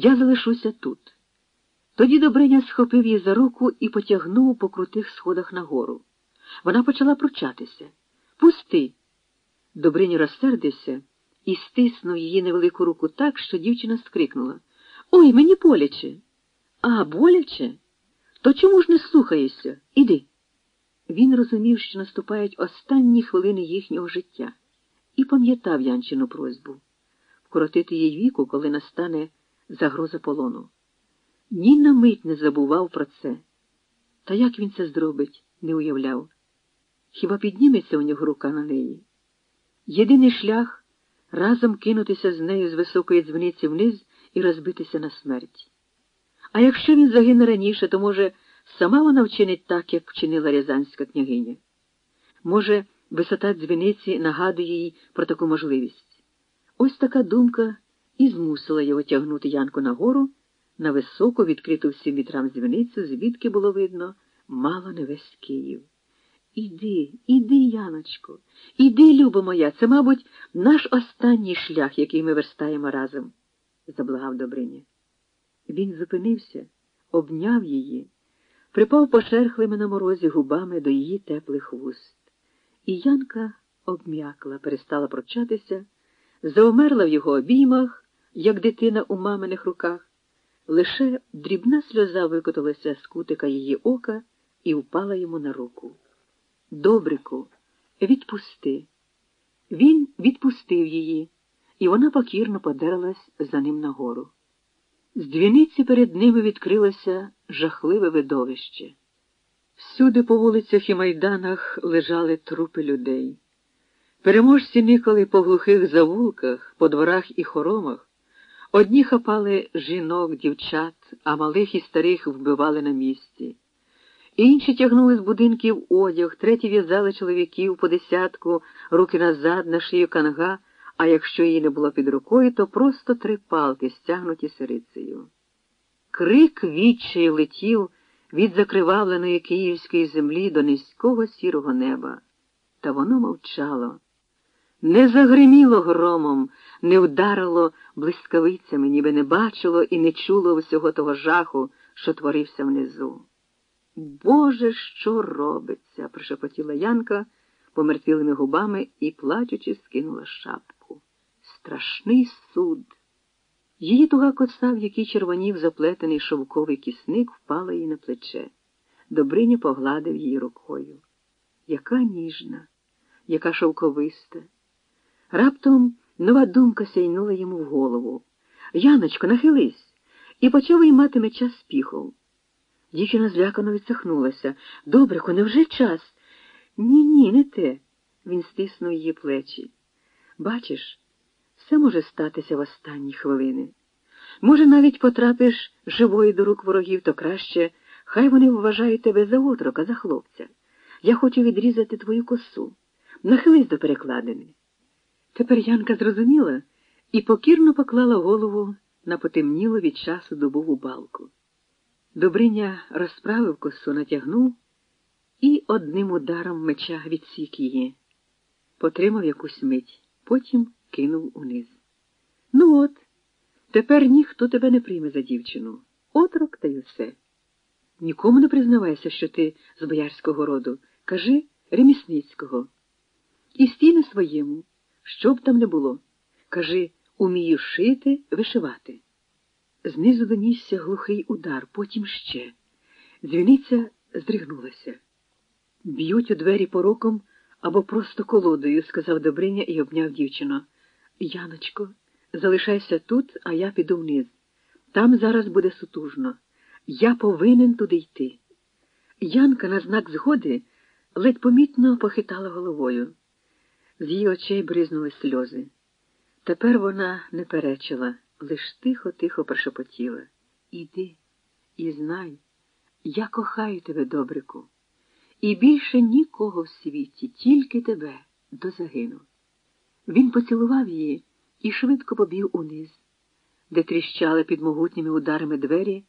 Я залишуся тут. Тоді Добриня схопив її за руку і потягнув по крутих сходах нагору. Вона почала пручатися. Пусти. Добриня розсердився і стиснув її невелику руку так, що дівчина скрикнула Ой, мені боляче. А, боляче? То чому ж не слухаєшся? Іди. Він розумів, що наступають останні хвилини їхнього життя, і пам'ятав Янчину просьбу вкоротити їй віку, коли настане загроза полону. Ні на мить не забував про це. Та як він це зробить, не уявляв. Хіба підніметься у нього рука на неї? Єдиний шлях разом кинутися з нею з високої дзвіниці вниз і розбитися на смерть. А якщо він загине раніше, то, може, сама вона вчинить так, як вчинила Рязанська княгиня. Може, висота дзвіниці нагадує їй про таку можливість. Ось така думка і змусила його тягнути Янку нагору на високу, відкриту всім вітрам дзвіницю, звідки було видно мало не весь Київ. Іди, іди, Яночко, іди, любо моя, це, мабуть, наш останній шлях, який ми верстаємо разом, заблагав Добриня. Він зупинився, обняв її, припав пошерхлими на морозі губами до її теплих вуст. І Янка обм'якла, перестала прочатися, заумерла в його обіймах, як дитина у маминих руках. Лише дрібна сльоза викоталася з кутика її ока і впала йому на руку. Добрику, відпусти. Він відпустив її, і вона покірно подерлась за ним нагору. З двіниці перед ними відкрилося жахливе видовище. Всюди по вулицях і майданах лежали трупи людей. Переможці никали по глухих завулках, по дворах і хоромах. Одні хапали жінок, дівчат, а малих і старих вбивали на місці. Інші тягнули з будинків одяг, треті в'язали чоловіків по десятку, руки назад, на шию канга, а якщо її не було під рукою, то просто три палки, стягнуті сирицею. Крик відчаю летів від закривавленої київської землі до низького сірого неба. Та воно мовчало. Не загриміло громом, не вдарило блискавицями, ніби не бачило і не чуло всього того жаху, що творився внизу. Боже, що робиться? прошепотіла Янка помертвілими губами і, плачучи, скинула шапку. Страшний суд. Її туга коса, в якій червонів заплетений шовковий кісник, впала їй на плече. Добриня погладив її рукою. Яка ніжна, яка шовковиста. Раптом нова думка сяйнула йому в голову. Яночко, нахились, і почав виймати меча з піхов. Дівчина злякано відсахнулася. Добрико, невже час? Ні, ні, не те. Він стиснув її плечі. Бачиш, все може статися в останні хвилини. Може, навіть потрапиш живої до рук ворогів, то краще, хай вони вважають тебе за отрока, за хлопця. Я хочу відрізати твою косу. Нахились до перекладини. Тепер Янка зрозуміла і покірно поклала голову на потемнілу від часу дубову балку. Добриня розправив косу, натягнув і одним ударом меча відсік її, потримав якусь мить, потім кинув униз. Ну от, тепер ніхто тебе не прийме за дівчину. Отрок та й усе. Нікому не признавайся, що ти з боярського роду. Кажи ремісницького. І стій на своєму, що б там не було. Кажи, умію шити, вишивати. Знизу донісся глухий удар, потім ще. Дзвіниця здригнулася. Б'ють у двері пороком або просто колодою, сказав Добриня і обняв дівчину. Яночко, залишайся тут, а я піду вниз. Там зараз буде сутужно. Я повинен туди йти. Янка на знак згоди ледь помітно похитала головою. З її очей бризнули сльози. Тепер вона не перечила лиш тихо-тихо прошепотіла. Іди і знай, я кохаю тебе, добрику, і більше нікого в світі, тільки тебе до загину. Він поцілував її і швидко побіг униз, де тріщали під могутніми ударами двері,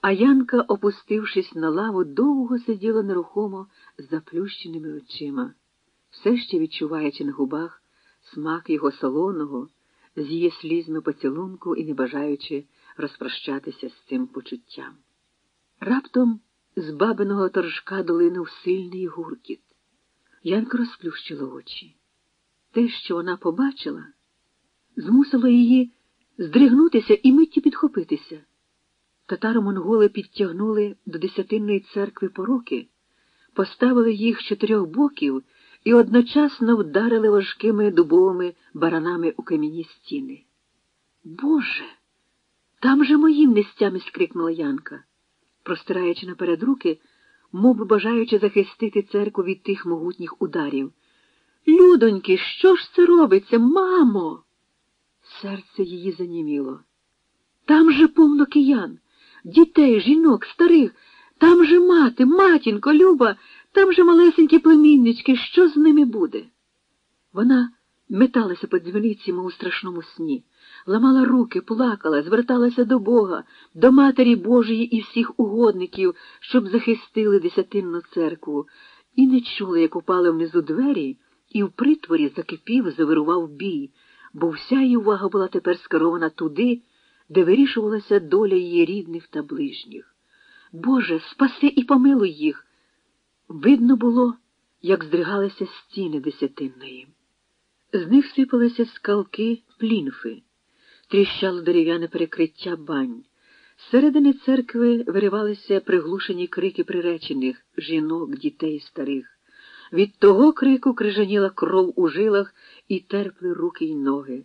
а Янка, опустившись на лаву, довго сиділа нерухомо з заплющеними очима, все ще відчуваючи на губах смак його солоного з її слізну поцілунку і не бажаючи розпрощатися з цим почуттям. Раптом з бабиного торжка долинув сильний гуркіт. Янка розплющила очі. Те, що вона побачила, змусило її здригнутися і миттю підхопитися. Татаро монголи підтягнули до десятинної церкви пороки, поставили їх з чотирьох боків і одночасно вдарили важкими дубовими баранами у кам'яні стіни. Боже, там же моїм нестями скрикнула Янка, простираючи наперед руки, мов бажаючи захистити церкву від тих могутніх ударів. Людоньки, що ж це робиться, мамо? Серце її заніміло. Там же повно киян, дітей, жінок, старих, там же мати, матінко, Люба, там же малесенькі племіннички, що з ними буде? Вона металася по дзвіниці, мов у страшному сні, ламала руки, плакала, зверталася до Бога, до Матері Божої і всіх угодників, щоб захистили десятинну церкву, і не чула, як упали внизу двері, і в притворі закипів, завирував бій, бо вся її увага була тепер скерована туди, де вирішувалася доля її рідних та ближніх. Боже, спаси і помилуй їх. Видно було, як здригалися стіни десятинної. З них сипалися скалки плінфи, тріщало дерев'яне перекриття бань. З середини церкви виривалися приглушені крики приречених жінок, дітей, старих. Від того крику крижаніла кров у жилах і терпли руки й ноги.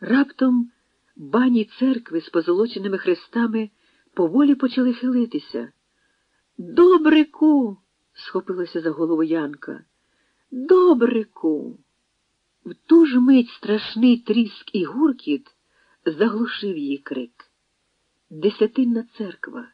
Раптом бані церкви з позолоченими хрестами поволі почали хилитися. Добрику. Схопилася за голову Янка. Добрику. В ту ж мить страшний тріск і гуркіт заглушив її крик. Десятинна церква.